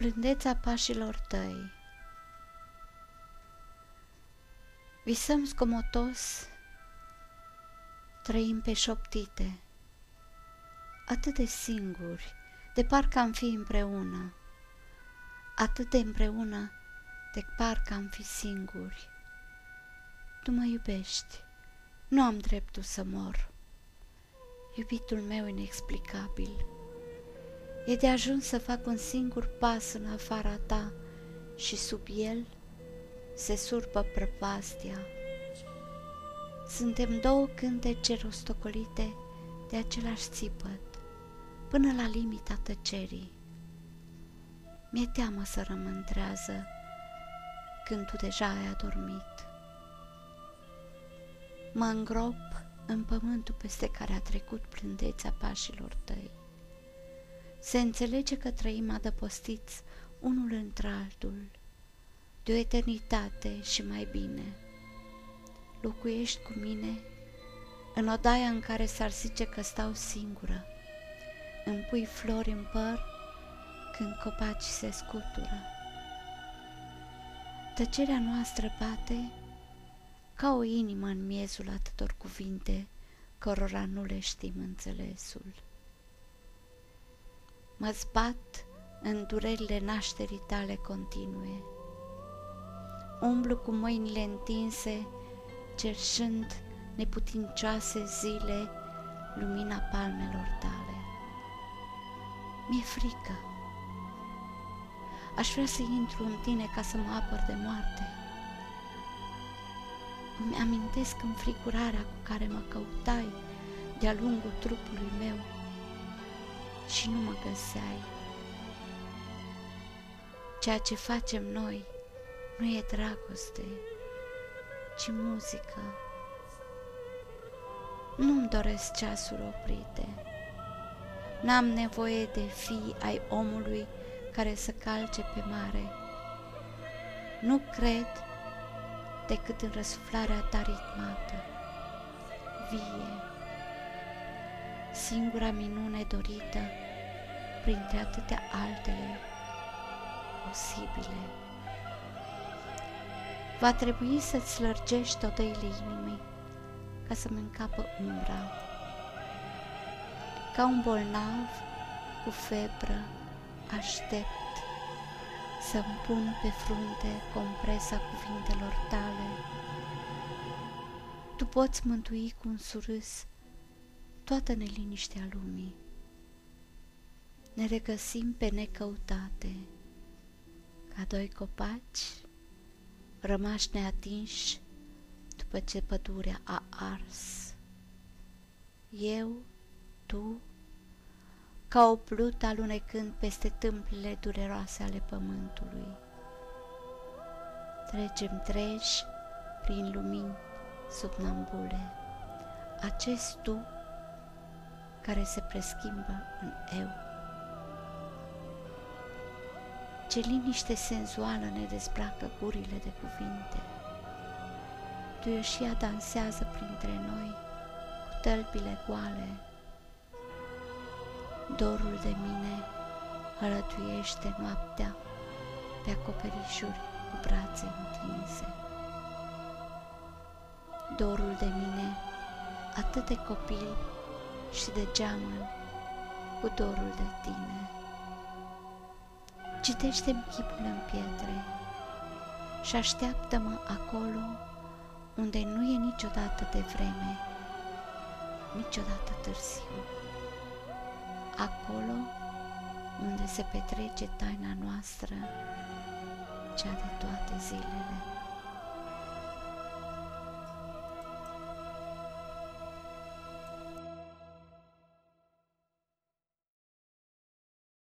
Blândeța pașilor tăi Visăm scomotos, trăim pe șoptite, atât de singuri, de parcă am fi împreună, atât de împreună, de parcă am fi singuri. Tu mă iubești, nu am dreptul să mor. Iubitul meu inexplicabil, e de ajuns să fac un singur pas în afara ta și sub el se surpă prăpastia. Suntem două cântece rostocolite de același țipăt, până la limita tăcerii. Mi-e teamă să rămân trează când tu deja ai adormit. Mă îngrop în pământul peste care a trecut plândețea pașilor tăi. Se înțelege că trăim adăpostiți unul într-altul, de o eternitate și mai bine. Locuiești cu mine în odaia în care s-ar zice că stau singură. Îmi pui flori în păr când copaci se scutură. Tăcerea noastră bate ca o inimă în miezul atâtor cuvinte cărora nu le știm înțelesul. Mă zbat în durerile nașterii tale continue. Umblu cu mâinile întinse, cerșând neputincioase zile lumina palmelor tale. Mi-e frică. Aș vrea să intru în tine ca să mă apăr de moarte. Îmi amintesc înfrigurarea cu care mă căutai de-a lungul trupului meu și nu mă găseai. Ceea ce facem noi nu e dragoste, ci muzică. Nu-mi doresc ceasuri oprite. N-am nevoie de fii ai omului care să calce pe mare. Nu cred decât în răsuflarea ta ritmată, vie, singura minune dorită printre atâtea altele posibile. Va trebui să-ți lărgești odăile inimii ca să-mi încapă umbra. Ca un bolnav cu febră aștept să-mi pun pe frunte compresa cuvintelor tale. Tu poți mântui cu un surâs toată neliniștea lumii. Ne regăsim pe necăutate, ca doi copaci rămași neatinși după ce pădurea a ars. Eu, tu, ca o plută alunecând peste tâmplile dureroase ale pământului. Trecem treji prin lumini subnambule, acest tu care se preschimbă în eu. Ce liniște senzuală ne dezbracă gurile de cuvinte. Duioșia dansează printre noi cu tălpile goale. Dorul de mine hărătuiește noaptea pe acoperișuri cu brațe întinse. Dorul de mine atât de copil și de geamăn cu dorul de tine. Citește-mi chipul în pietre și așteaptă-mă acolo unde nu e niciodată de vreme, niciodată târziu. Acolo unde se petrece taina noastră, cea de toate zilele.